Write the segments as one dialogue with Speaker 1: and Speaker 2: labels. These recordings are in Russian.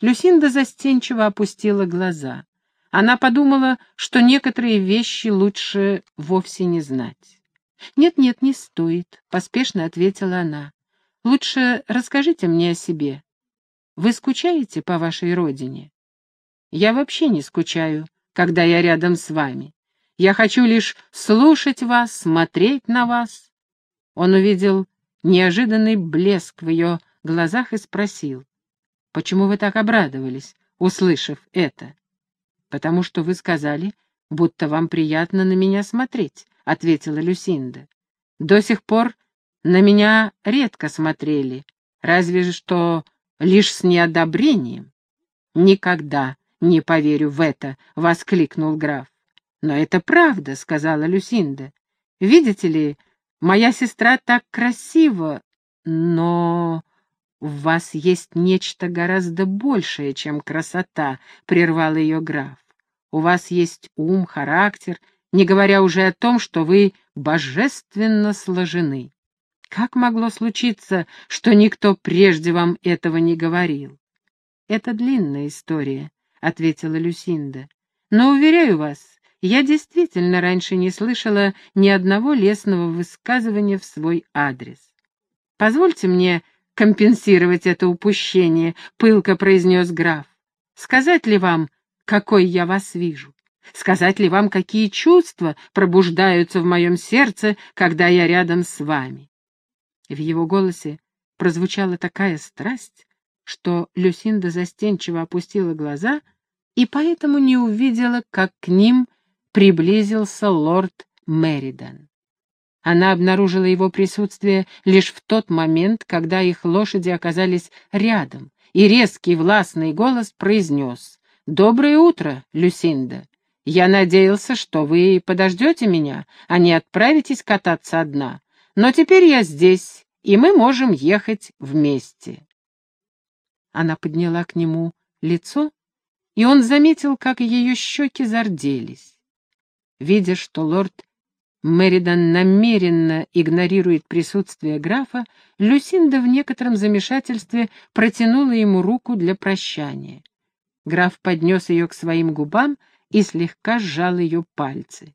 Speaker 1: Люсинда застенчиво опустила глаза. Она подумала, что некоторые вещи лучше вовсе не знать. «Нет-нет, не стоит», — поспешно ответила она. «Лучше расскажите мне о себе. Вы скучаете по вашей родине?» «Я вообще не скучаю, когда я рядом с вами. Я хочу лишь слушать вас, смотреть на вас». Он увидел неожиданный блеск в ее глазах и спросил, «Почему вы так обрадовались, услышав это?» «Потому что вы сказали, будто вам приятно на меня смотреть», — ответила Люсинда. «До сих пор на меня редко смотрели, разве что лишь с неодобрением». «Никогда не поверю в это», — воскликнул граф. «Но это правда», — сказала Люсинда. «Видите ли, моя сестра так красива, но в вас есть нечто гораздо большее, чем красота», — прервал ее граф. «У вас есть ум, характер, не говоря уже о том, что вы божественно сложены. Как могло случиться, что никто прежде вам этого не говорил?» «Это длинная история», — ответила Люсинда. «Но, уверяю вас, я действительно раньше не слышала ни одного лестного высказывания в свой адрес. Позвольте мне компенсировать это упущение», — пылко произнес граф. «Сказать ли вам, какой я вас вижу? Сказать ли вам, какие чувства пробуждаются в моем сердце, когда я рядом с вами?» В его голосе прозвучала такая страсть, что Люсинда застенчиво опустила глаза и поэтому не увидела, как к ним приблизился лорд Меридан. Она обнаружила его присутствие лишь в тот момент, когда их лошади оказались рядом, и резкий властный голос произнес «Доброе утро, Люсинда! Я надеялся, что вы подождете меня, а не отправитесь кататься одна, но теперь я здесь, и мы можем ехать вместе». Она подняла к нему лицо, и он заметил, как ее щеки зарделись. Видя, что лорд Меридан намеренно игнорирует присутствие графа, Люсинда в некотором замешательстве протянула ему руку для прощания. Граф поднес ее к своим губам и слегка сжал ее пальцы.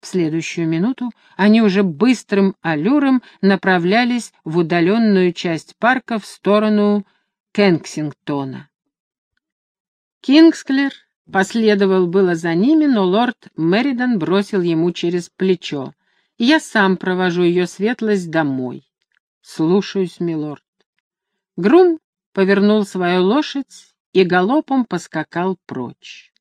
Speaker 1: В следующую минуту они уже быстрым аллюром направлялись в удаленную часть парка в сторону Кенсингтона. Кингсклер последовал было за ними, но лорд Меридан бросил ему через плечо. «Я сам провожу ее светлость домой». «Слушаюсь, милорд». Грум повернул свою лошадь и галопом поскакал прочь.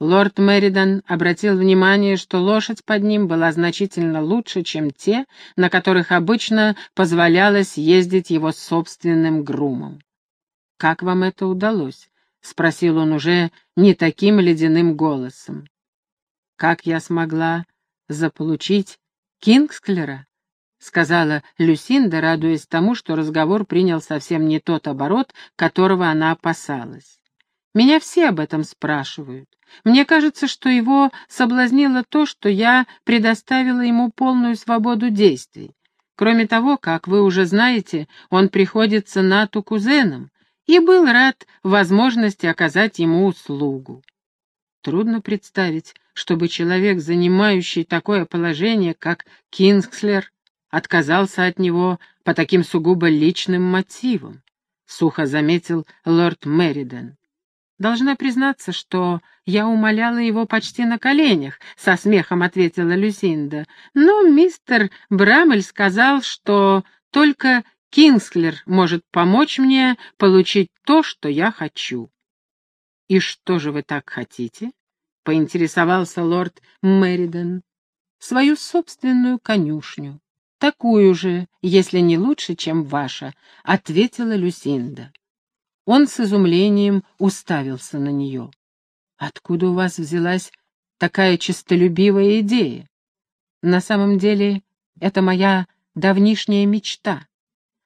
Speaker 1: Лорд Меридан обратил внимание, что лошадь под ним была значительно лучше, чем те, на которых обычно позволялось ездить его собственным грумом. «Как вам это удалось?» — спросил он уже не таким ледяным голосом. «Как я смогла заполучить Кингсклера?» — сказала Люсинда, радуясь тому, что разговор принял совсем не тот оборот, которого она опасалась. «Меня все об этом спрашивают. Мне кажется, что его соблазнило то, что я предоставила ему полную свободу действий. Кроме того, как вы уже знаете, он приходится Нату кузеном и был рад возможности оказать ему услугу. Трудно представить, чтобы человек, занимающий такое положение, как Кингслер, отказался от него по таким сугубо личным мотивам, — сухо заметил лорд Мериден. Должна признаться, что я умоляла его почти на коленях, — со смехом ответила Люсинда. Но мистер Брамель сказал, что только Кингслер может помочь мне получить то, что я хочу. — И что же вы так хотите? — поинтересовался лорд Мериден. — Свою собственную конюшню. Такую же, если не лучше, чем ваша, — ответила Люсинда. Он с изумлением уставился на нее. «Откуда у вас взялась такая честолюбивая идея? На самом деле, это моя давнишняя мечта.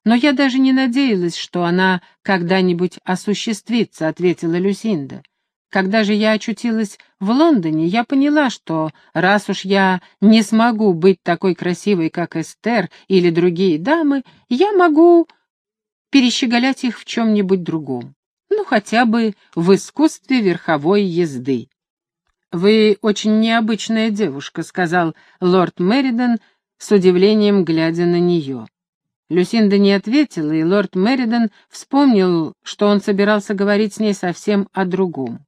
Speaker 1: Но я даже не надеялась, что она когда-нибудь осуществится», — ответила Люсинда. «Когда же я очутилась в Лондоне, я поняла, что раз уж я не смогу быть такой красивой, как Эстер или другие дамы, я могу перещеголять их в чем-нибудь другом. ну, хотя бы в искусстве верховой езды. «Вы очень необычная девушка», — сказал лорд Меридон с удивлением, глядя на нее. Люсинда не ответила, и лорд Меридон вспомнил, что он собирался говорить с ней совсем о другом.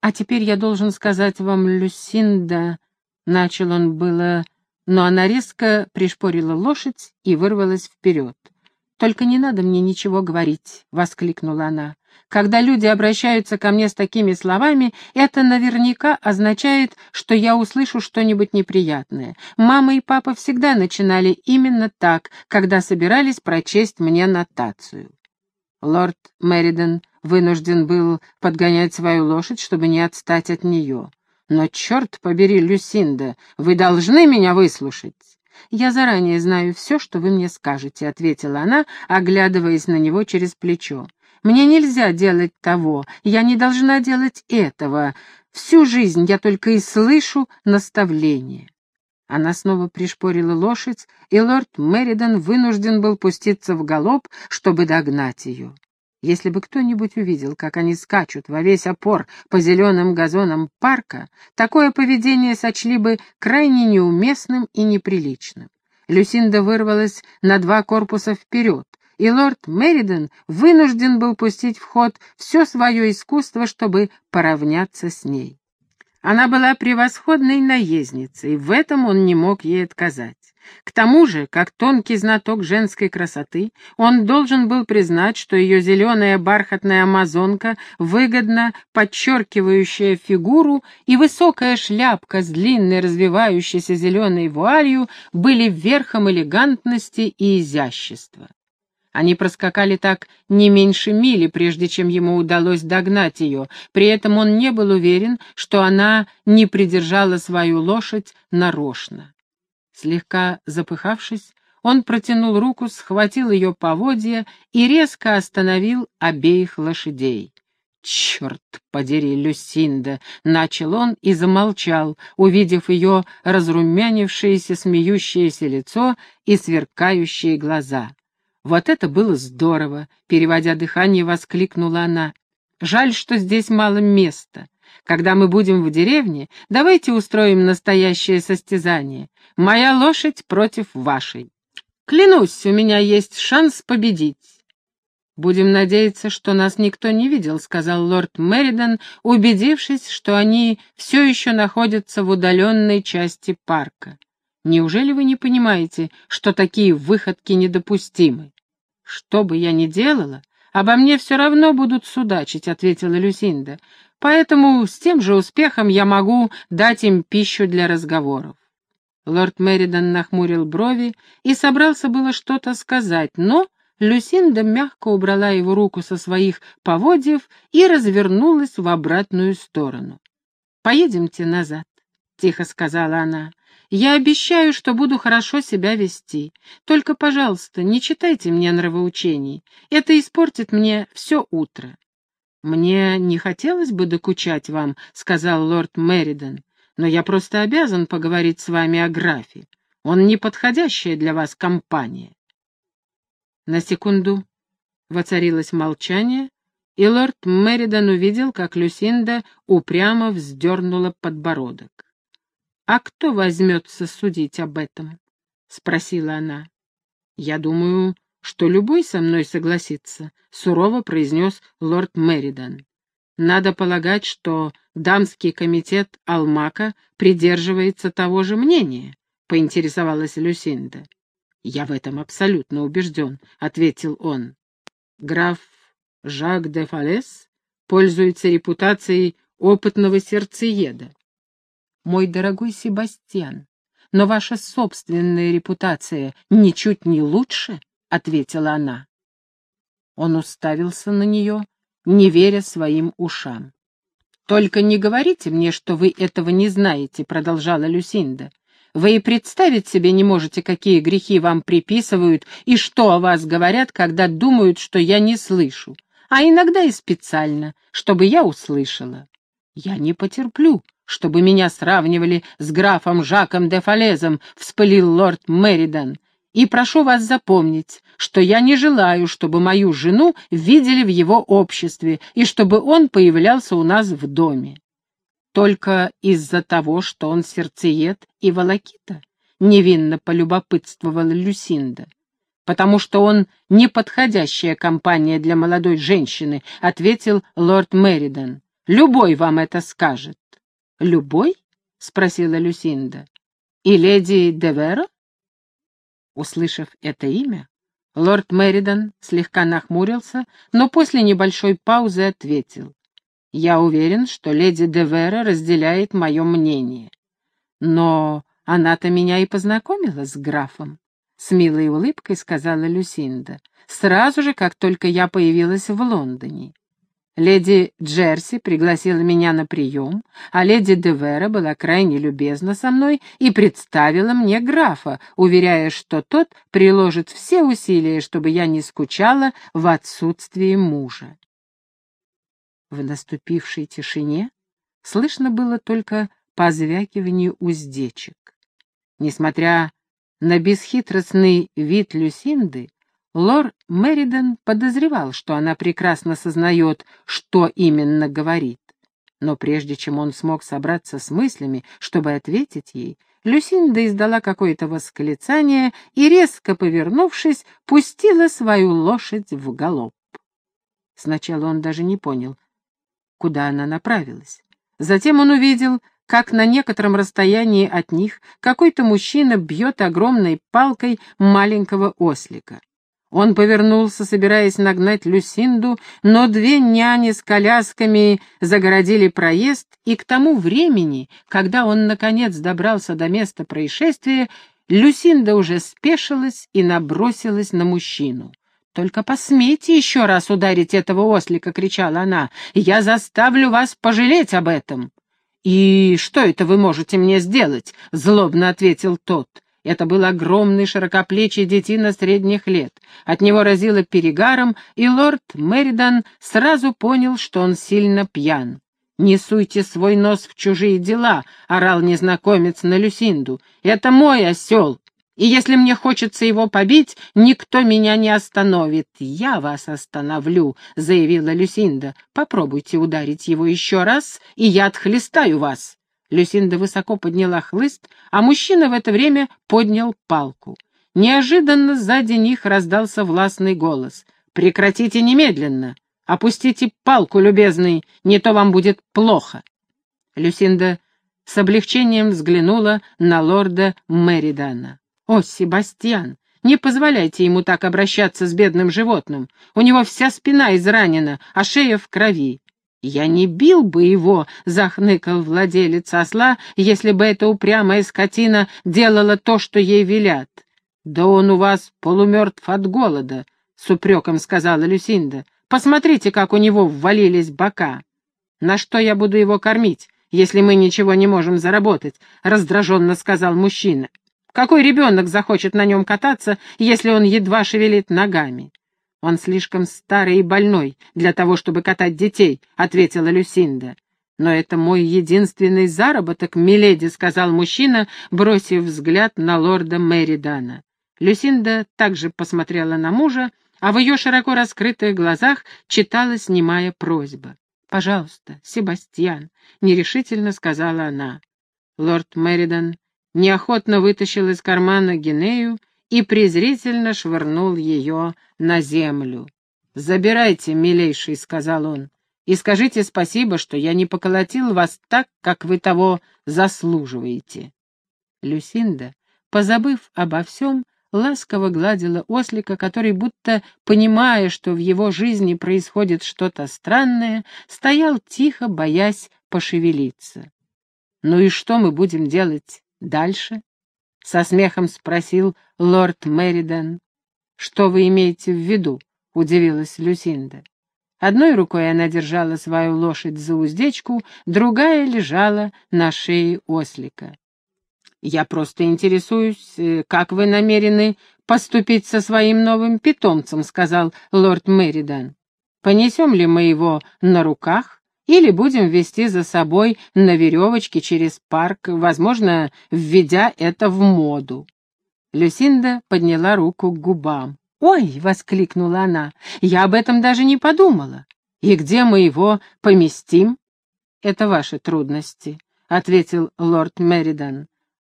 Speaker 1: «А теперь я должен сказать вам, Люсинда...» — начал он было, но она резко пришпорила лошадь и вырвалась вперед. «Только не надо мне ничего говорить», — воскликнула она. «Когда люди обращаются ко мне с такими словами, это наверняка означает, что я услышу что-нибудь неприятное. Мама и папа всегда начинали именно так, когда собирались прочесть мне нотацию». Лорд Мериден вынужден был подгонять свою лошадь, чтобы не отстать от нее. «Но черт побери, Люсинда, вы должны меня выслушать!» «Я заранее знаю все, что вы мне скажете», — ответила она, оглядываясь на него через плечо. «Мне нельзя делать того, я не должна делать этого. Всю жизнь я только и слышу наставления». Она снова пришпорила лошадь, и лорд Меридан вынужден был пуститься в галоп, чтобы догнать ее. Если бы кто-нибудь увидел, как они скачут во весь опор по зеленым газонам парка, такое поведение сочли бы крайне неуместным и неприличным. Люсинда вырвалась на два корпуса вперед, и лорд Меридон вынужден был пустить в ход все свое искусство, чтобы поравняться с ней. Она была превосходной наездницей, в этом он не мог ей отказать. К тому же, как тонкий знаток женской красоты, он должен был признать, что ее зеленая бархатная амазонка, выгодно подчеркивающая фигуру, и высокая шляпка с длинной развивающейся зеленой вуалью были верхом элегантности и изящества. Они проскакали так не меньше мили, прежде чем ему удалось догнать ее. При этом он не был уверен, что она не придержала свою лошадь нарочно. Слегка запыхавшись, он протянул руку, схватил ее поводья и резко остановил обеих лошадей. «Черт подери, Люсинда!» — начал он и замолчал, увидев ее разрумянившееся смеющееся лицо и сверкающие глаза. «Вот это было здорово!» — переводя дыхание, воскликнула она. «Жаль, что здесь мало места. Когда мы будем в деревне, давайте устроим настоящее состязание. Моя лошадь против вашей. Клянусь, у меня есть шанс победить». «Будем надеяться, что нас никто не видел», — сказал лорд Меридан, убедившись, что они все еще находятся в удаленной части парка. «Неужели вы не понимаете, что такие выходки недопустимы?» «Что бы я ни делала, обо мне все равно будут судачить», — ответила Люсинда. «Поэтому с тем же успехом я могу дать им пищу для разговоров». Лорд Меридан нахмурил брови и собрался было что-то сказать, но Люсинда мягко убрала его руку со своих поводьев и развернулась в обратную сторону. «Поедемте назад», — тихо сказала она. Я обещаю, что буду хорошо себя вести. Только, пожалуйста, не читайте мне нравоучений. Это испортит мне все утро. Мне не хотелось бы докучать вам, сказал лорд Меридон, но я просто обязан поговорить с вами о графе. Он неподходящая для вас компания. На секунду воцарилось молчание, и лорд Меридан увидел, как Люсинда упрямо вздернула подбородок. «А кто возьмется судить об этом?» — спросила она. «Я думаю, что любой со мной согласится», — сурово произнес лорд Меридан. «Надо полагать, что дамский комитет Алмака придерживается того же мнения», — поинтересовалась Люсинда. «Я в этом абсолютно убежден», — ответил он. «Граф Жак де Фалес пользуется репутацией опытного сердцееда мой дорогой Себастьян, но ваша собственная репутация ничуть не лучше, — ответила она. Он уставился на нее, не веря своим ушам. «Только не говорите мне, что вы этого не знаете», — продолжала Люсинда. «Вы и представить себе не можете, какие грехи вам приписывают и что о вас говорят, когда думают, что я не слышу, а иногда и специально, чтобы я услышала. Я не потерплю, чтобы меня сравнивали с графом Жаком де Фалезом, вспылил лорд Меридан. и прошу вас запомнить, что я не желаю, чтобы мою жену видели в его обществе и чтобы он появлялся у нас в доме. Только из-за того, что он сердцеед и волокита, невинно полюбопытствовала Люсинда. «Потому что он неподходящая компания для молодой женщины», — ответил лорд Меридан. «Любой вам это скажет». «Любой?» — спросила Люсинда. «И леди Деверо?» Услышав это имя, лорд Меридан слегка нахмурился, но после небольшой паузы ответил. «Я уверен, что леди Девера разделяет мое мнение. Но она-то меня и познакомила с графом», — с милой улыбкой сказала Люсинда, «сразу же, как только я появилась в Лондоне. Леди Джерси пригласила меня на прием, а леди Девера была крайне любезна со мной и представила мне графа, уверяя, что тот приложит все усилия, чтобы я не скучала в отсутствии мужа. В наступившей тишине слышно было только позвякивание уздечек. Несмотря на бесхитростный вид Люсинды, Лор Мериден подозревал, что она прекрасно сознает, что именно говорит. Но прежде чем он смог собраться с мыслями, чтобы ответить ей, Люсинда издала какое-то восклицание и, резко повернувшись, пустила свою лошадь в галоп. Сначала он даже не понял, куда она направилась. Затем он увидел, как на некотором расстоянии от них какой-то мужчина бьет огромной палкой маленького ослика. Он повернулся, собираясь нагнать Люсинду, но две няни с колясками загородили проезд, и к тому времени, когда он, наконец, добрался до места происшествия, Люсинда уже спешилась и набросилась на мужчину. «Только посмейте еще раз ударить этого ослика!» — кричала она. «Я заставлю вас пожалеть об этом!» «И что это вы можете мне сделать?» — злобно ответил тот. Это был огромный широкоплечий детина средних лет. От него разило перегаром, и лорд Меридан сразу понял, что он сильно пьян. «Не суйте свой нос в чужие дела», — орал незнакомец на Люсинду. «Это мой осел, и если мне хочется его побить, никто меня не остановит. Я вас остановлю», — заявила Люсинда. «Попробуйте ударить его еще раз, и я отхлестаю вас». Люсинда высоко подняла хлыст, а мужчина в это время поднял палку. Неожиданно сзади них раздался властный голос. «Прекратите немедленно! Опустите палку, любезный, не то вам будет плохо!» Люсинда с облегчением взглянула на лорда Меридана. «О, Себастьян, не позволяйте ему так обращаться с бедным животным. У него вся спина изранена, а шея в крови. «Я не бил бы его», — захныкал владелец осла, «если бы эта упрямая скотина делала то, что ей велят». «Да он у вас полумертв от голода», — с упреком сказала Люсинда. «Посмотрите, как у него ввалились бока». «На что я буду его кормить, если мы ничего не можем заработать?» — раздраженно сказал мужчина. «Какой ребенок захочет на нем кататься, если он едва шевелит ногами?» «Он слишком старый и больной для того, чтобы катать детей», — ответила Люсинда. «Но это мой единственный заработок, миледи», — сказал мужчина, бросив взгляд на лорда Мэридана. Люсинда также посмотрела на мужа, а в ее широко раскрытых глазах читалась немая просьба. «Пожалуйста, Себастьян», — нерешительно сказала она. Лорд Мэридан неохотно вытащил из кармана Гинею и презрительно швырнул ее на землю. «Забирайте, милейший», — сказал он, — «и скажите спасибо, что я не поколотил вас так, как вы того заслуживаете». Люсинда, позабыв обо всем, ласково гладила ослика, который, будто понимая, что в его жизни происходит что-то странное, стоял тихо, боясь пошевелиться. «Ну и что мы будем делать дальше?» — со смехом спросил лорд Меридан. «Что вы имеете в виду?» — удивилась Люсинда. Одной рукой она держала свою лошадь за уздечку, другая лежала на шее ослика. «Я просто интересуюсь, э, как вы намерены поступить со своим новым питомцем», — сказал лорд Меридан. «Понесем ли мы его на руках или будем вести за собой на веревочке через парк, возможно, введя это в моду. Люсинда подняла руку к губам. «Ой!» — воскликнула она. «Я об этом даже не подумала. И где мы его поместим?» «Это ваши трудности», — ответил лорд Меридан.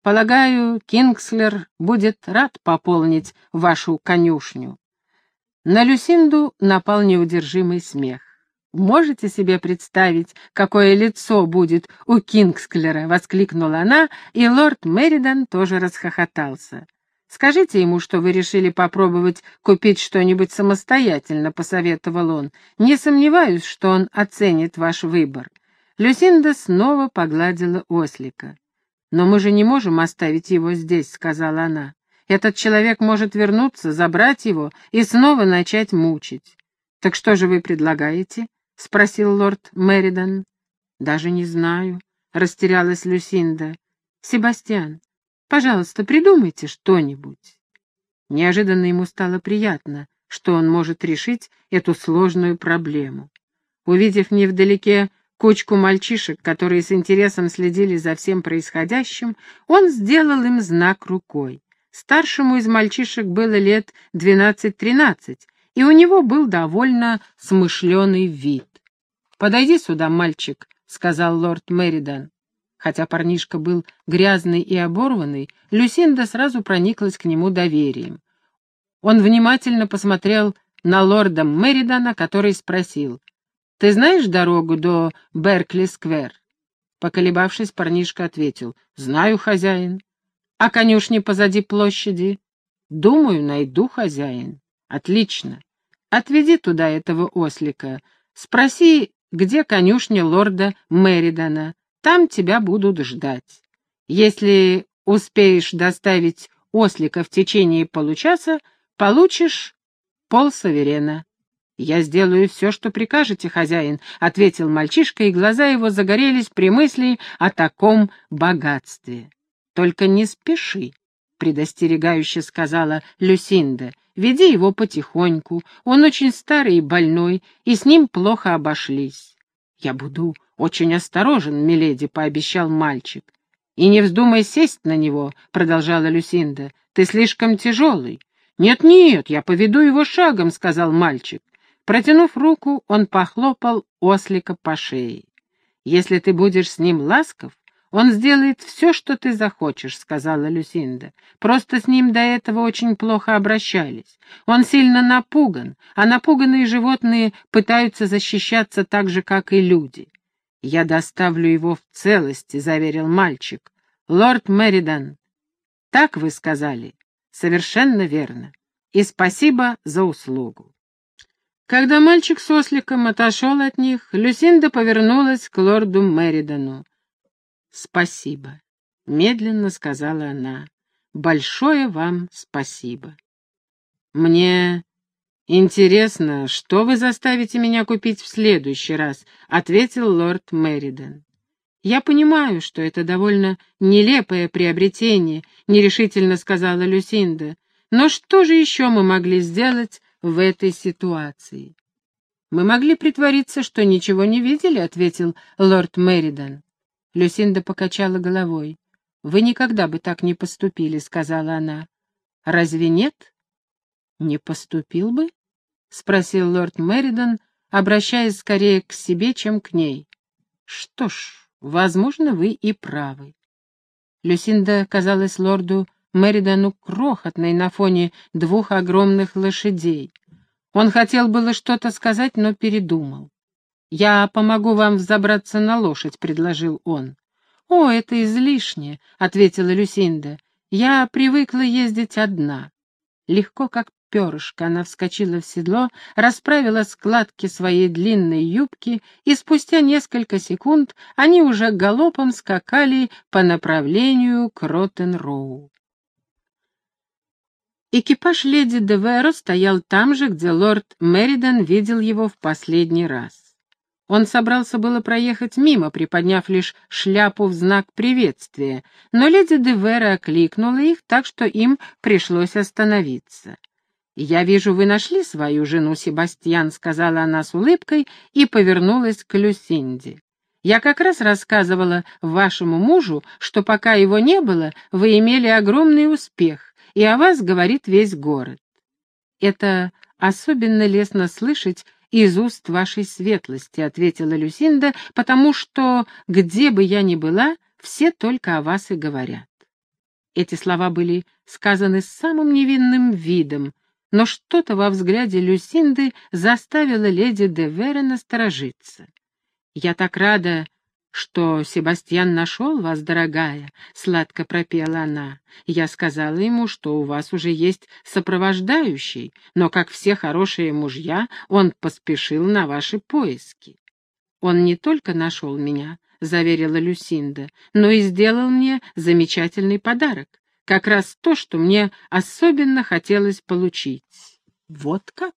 Speaker 1: «Полагаю, Кингслер будет рад пополнить вашу конюшню». На Люсинду напал неудержимый смех. «Можете себе представить, какое лицо будет у Кингсклера?» — воскликнула она, и лорд Меридан тоже расхохотался. «Скажите ему, что вы решили попробовать купить что-нибудь самостоятельно», — посоветовал он. «Не сомневаюсь, что он оценит ваш выбор». Люсинда снова погладила ослика. «Но мы же не можем оставить его здесь», — сказала она. «Этот человек может вернуться, забрать его и снова начать мучить». «Так что же вы предлагаете?» — спросил лорд Меридан. «Даже не знаю», — растерялась Люсинда. «Себастьян, Пожалуйста, придумайте что-нибудь. Неожиданно ему стало приятно, что он может решить эту сложную проблему. Увидев невдалеке кучку мальчишек, которые с интересом следили за всем происходящим, он сделал им знак рукой. Старшему из мальчишек было лет двенадцать-тринадцать, и у него был довольно смышленый вид. «Подойди сюда, мальчик», — сказал лорд Меридан. Хотя парнишка был грязный и оборванный, Люсинда сразу прониклась к нему доверием. Он внимательно посмотрел на лорда Меридана, который спросил, «Ты знаешь дорогу до Беркли-сквер?» Поколебавшись, парнишка ответил, «Знаю, хозяин». «А конюшни позади площади?» «Думаю, найду, хозяин». «Отлично. Отведи туда этого ослика. Спроси, где конюшня лорда Меридана. Там тебя будут ждать. Если успеешь доставить ослика в течение получаса, получишь полсаверена. «Я сделаю все, что прикажете, хозяин», — ответил мальчишка, и глаза его загорелись при мысли о таком богатстве. «Только не спеши», — предостерегающе сказала Люсинда. «Веди его потихоньку, он очень старый и больной, и с ним плохо обошлись». «Я буду «Очень осторожен, миледи», — пообещал мальчик. «И не вздумай сесть на него», — продолжала Люсинда. «Ты слишком тяжелый». «Нет-нет, я поведу его шагом», — сказал мальчик. Протянув руку, он похлопал ослика по шее. «Если ты будешь с ним ласков, он сделает все, что ты захочешь», — сказала Люсинда. «Просто с ним до этого очень плохо обращались. Он сильно напуган, а напуганные животные пытаются защищаться так же, как и люди. «Я доставлю его в целости», — заверил мальчик. «Лорд Меридан». «Так вы сказали?» «Совершенно верно. И спасибо за услугу». Когда мальчик с осликом отошел от них, Люсинда повернулась к лорду Меридану. «Спасибо», — медленно сказала она. «Большое вам спасибо». «Мне «Интересно, что вы заставите меня купить в следующий раз?» — ответил лорд Мериден. «Я понимаю, что это довольно нелепое приобретение», — нерешительно сказала Люсинда. «Но что же еще мы могли сделать в этой ситуации?» «Мы могли притвориться, что ничего не видели», — ответил лорд Меридан. Люсинда покачала головой. «Вы никогда бы так не поступили», — сказала она. «Разве нет?» «Не поступил бы?» — спросил лорд Меридан, обращаясь скорее к себе, чем к ней. «Что ж, возможно, вы и правы». Люсинда казалась лорду Меридану крохотной на фоне двух огромных лошадей. Он хотел было что-то сказать, но передумал. «Я помогу вам взобраться на лошадь», — предложил он. «О, это излишне», — ответила Люсинда. «Я привыкла ездить одна». Легко, как перышко, она вскочила в седло, расправила складки своей длинной юбки, и спустя несколько секунд они уже галопом скакали по направлению к Роттенроу. Экипаж леди Деверо стоял там же, где лорд Меридан видел его в последний раз. Он собрался было проехать мимо, приподняв лишь шляпу в знак приветствия, но леди Девера окликнула их, так что им пришлось остановиться. «Я вижу, вы нашли свою жену, Себастьян», — сказала она с улыбкой и повернулась к Люсинде. «Я как раз рассказывала вашему мужу, что пока его не было, вы имели огромный успех, и о вас говорит весь город. Это особенно лестно слышать из уст вашей светлости, — ответила Люсинда, — потому что, где бы я ни была, все только о вас и говорят. Эти слова были сказаны с самым невинным видом, но что-то во взгляде Люсинды заставило леди де Вере насторожиться. «Я так рада, что Себастьян нашел вас, дорогая», — сладко пропела она. «Я сказала ему, что у вас уже есть сопровождающий, но, как все хорошие мужья, он поспешил на ваши поиски. Он не только нашел меня, — заверила Люсинда, — но и сделал мне замечательный подарок. Как раз то, что мне особенно хотелось получить. Вот как?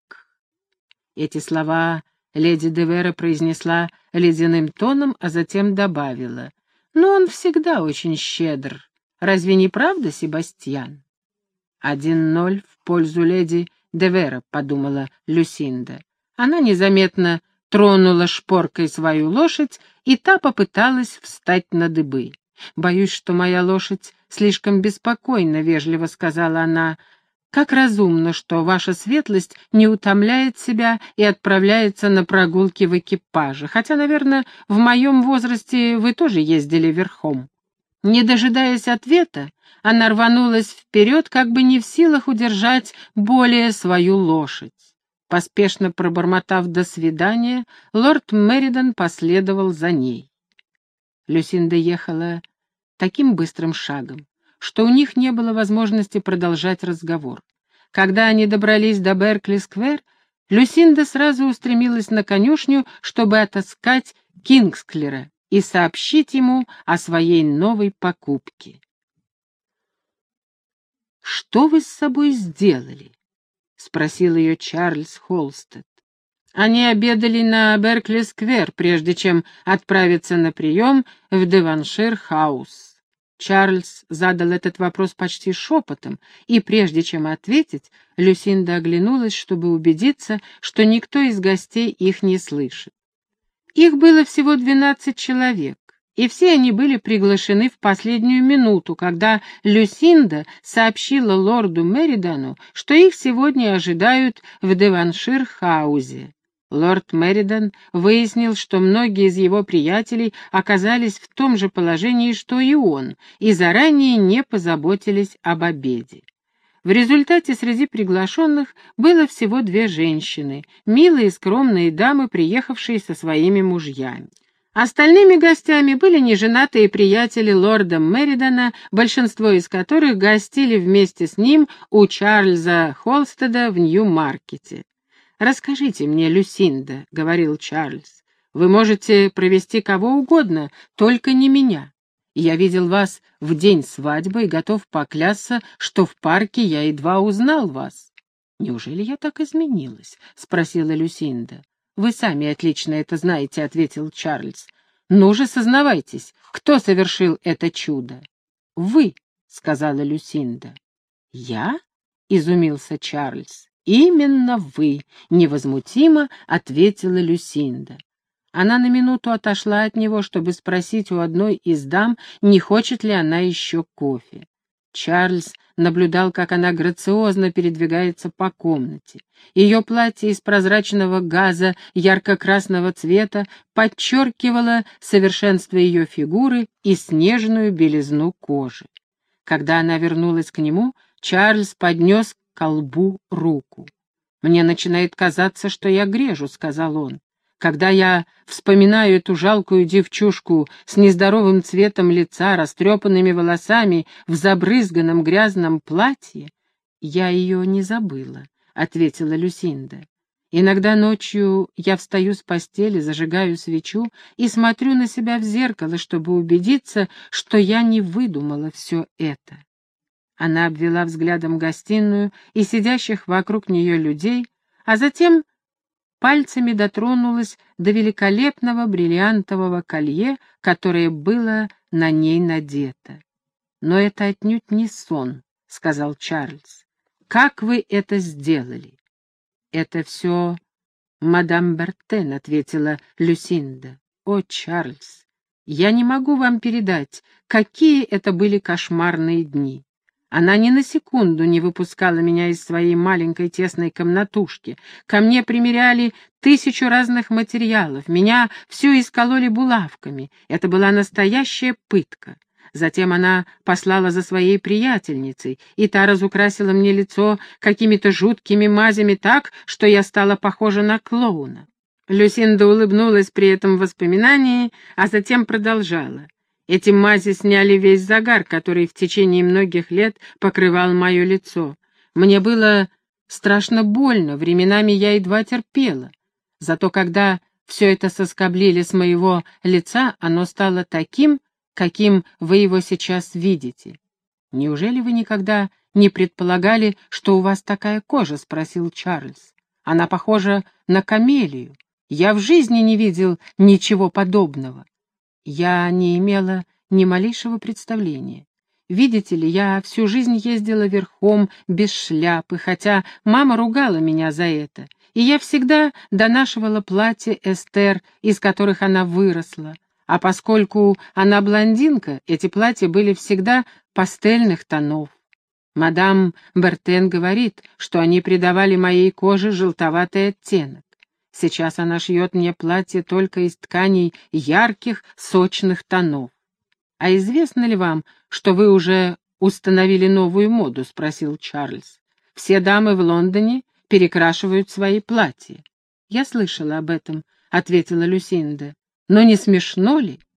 Speaker 1: Эти слова леди Девера произнесла ледяным тоном, а затем добавила. Но он всегда очень щедр. Разве не правда, Себастьян? Один ноль в пользу леди Девера, подумала Люсинда. Она незаметно тронула шпоркой свою лошадь, и та попыталась встать на дыбы. «Боюсь, что моя лошадь слишком беспокойна», — вежливо сказала она. «Как разумно, что ваша светлость не утомляет себя и отправляется на прогулки в экипаже, хотя, наверное, в моем возрасте вы тоже ездили верхом». Не дожидаясь ответа, она рванулась вперед, как бы не в силах удержать более свою лошадь. Поспешно пробормотав «до свидания», лорд Меридан последовал за ней. Люсинда ехала таким быстрым шагом, что у них не было возможности продолжать разговор. Когда они добрались до Беркли-сквер, Люсинда сразу устремилась на конюшню, чтобы отыскать Кингсклера и сообщить ему о своей новой покупке. «Что вы с собой сделали?» — спросил ее Чарльз Холстед. Они обедали на Беркли-сквер, прежде чем отправиться на прием в Девоншир-хаус. Чарльз задал этот вопрос почти шепотом, и прежде чем ответить, Люсинда оглянулась, чтобы убедиться, что никто из гостей их не слышит. Их было всего двенадцать человек и все они были приглашены в последнюю минуту, когда Люсинда сообщила лорду Меридану, что их сегодня ожидают в Девоншир-хаузе. Лорд Меридан выяснил, что многие из его приятелей оказались в том же положении, что и он, и заранее не позаботились об обеде. В результате среди приглашенных было всего две женщины, милые и скромные дамы, приехавшие со своими мужьями. Остальными гостями были неженатые приятели лорда Меридана, большинство из которых гостили вместе с ним у Чарльза Холстеда в Нью-Маркете. «Расскажите мне, Люсинда», — говорил Чарльз, — «вы можете провести кого угодно, только не меня. Я видел вас в день свадьбы и готов поклясться, что в парке я едва узнал вас». «Неужели я так изменилась?» — спросила Люсинда. «Вы сами отлично это знаете», — ответил Чарльз. «Ну же, сознавайтесь, кто совершил это чудо?» «Вы», — сказала Люсинда. «Я?» — изумился Чарльз. «Именно вы», — невозмутимо ответила Люсинда. Она на минуту отошла от него, чтобы спросить у одной из дам, не хочет ли она еще кофе. Чарльз наблюдал, как она грациозно передвигается по комнате. Ее платье из прозрачного газа ярко-красного цвета подчеркивало совершенство ее фигуры и снежную белизну кожи. Когда она вернулась к нему, Чарльз поднес колбу руку. «Мне начинает казаться, что я грежу», — сказал он. Когда я вспоминаю эту жалкую девчушку с нездоровым цветом лица, растрепанными волосами, в забрызганном грязном платье, я ее не забыла, — ответила Люсинда. Иногда ночью я встаю с постели, зажигаю свечу и смотрю на себя в зеркало, чтобы убедиться, что я не выдумала все это. Она обвела взглядом гостиную и сидящих вокруг нее людей, а затем пальцами дотронулась до великолепного бриллиантового колье, которое было на ней надето. «Но это отнюдь не сон», — сказал Чарльз. «Как вы это сделали?» «Это все мадам Бертен», — ответила Люсинда. «О, Чарльз, я не могу вам передать, какие это были кошмарные дни. Она ни на секунду не выпускала меня из своей маленькой тесной комнатушки. Ко мне примеряли тысячу разных материалов, меня всю искололи булавками. Это была настоящая пытка. Затем она послала за своей приятельницей, и та разукрасила мне лицо какими-то жуткими мазями так, что я стала похожа на клоуна. Люсинда улыбнулась при этом воспоминании, а затем продолжала. Эти мази сняли весь загар, который в течение многих лет покрывал мое лицо. Мне было страшно больно, временами я едва терпела. Зато когда все это соскоблили с моего лица, оно стало таким, каким вы его сейчас видите. Неужели вы никогда не предполагали, что у вас такая кожа? — спросил Чарльз. Она похожа на камелию. Я в жизни не видел ничего подобного. Я не имела ни малейшего представления. Видите ли, я всю жизнь ездила верхом, без шляпы, хотя мама ругала меня за это, и я всегда донашивала платья Эстер, из которых она выросла. А поскольку она блондинка, эти платья были всегда пастельных тонов. Мадам Бертен говорит, что они придавали моей коже желтоватый оттенок. Сейчас она шьет мне платье только из тканей ярких, сочных тонов. «А известно ли вам, что вы уже установили новую моду?» — спросил Чарльз. «Все дамы в Лондоне перекрашивают свои платья». «Я слышала об этом», — ответила Люсинда. «Но не смешно ли?